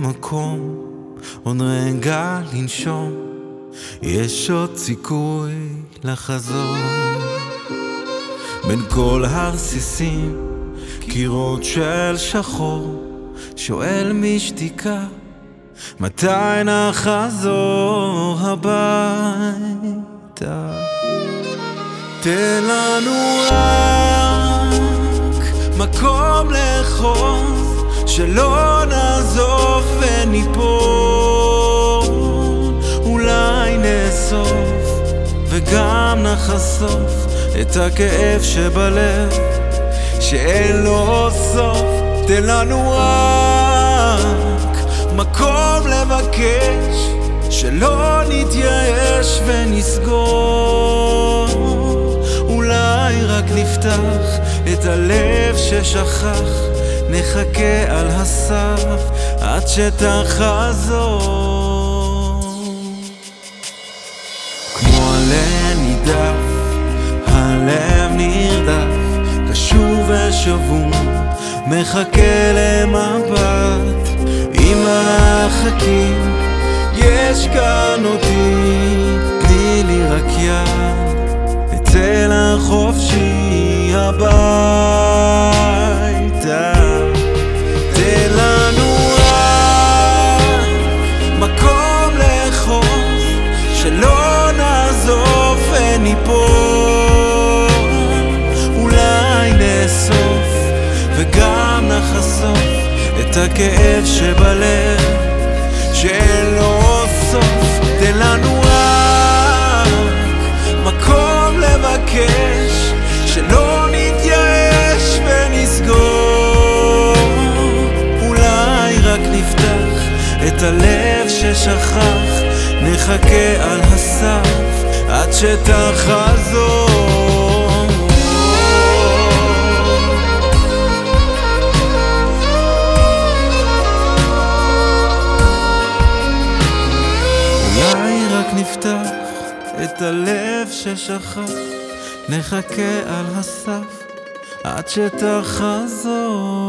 מקום, עוד רגע לנשום, יש עוד סיכוי לחזור. בין כל הרסיסים, קירות של שחור, שואל משתיקה, מתי נחזור הביתה? תן לנו רק מקום לאחוז, שלא וגם נחשוף את הכאב שבלב, שאין לו סוף. תן לנו רק מקום לבקש, שלא נתייאש ונסגור. אולי רק נפתח את הלב ששכח, נחכה על הסף עד שתחזור. נידף, הלב נרדף, קשוב ושבום, מחכה למבט. עם החכים, יש כאן אותי, תני לי רק וניפול. אולי נאסוף וגם נחשוף את הכאב שבלב, שאין לו סוף. תן לנו רק מקום לבקש, שלא נתייאש ונסגור. אולי רק נפתח את הלב ששכח, נחכה על הסף עד שתחזור. אולי רק נפתח את הלב ששכח, נחכה על הסף עד שתחזור.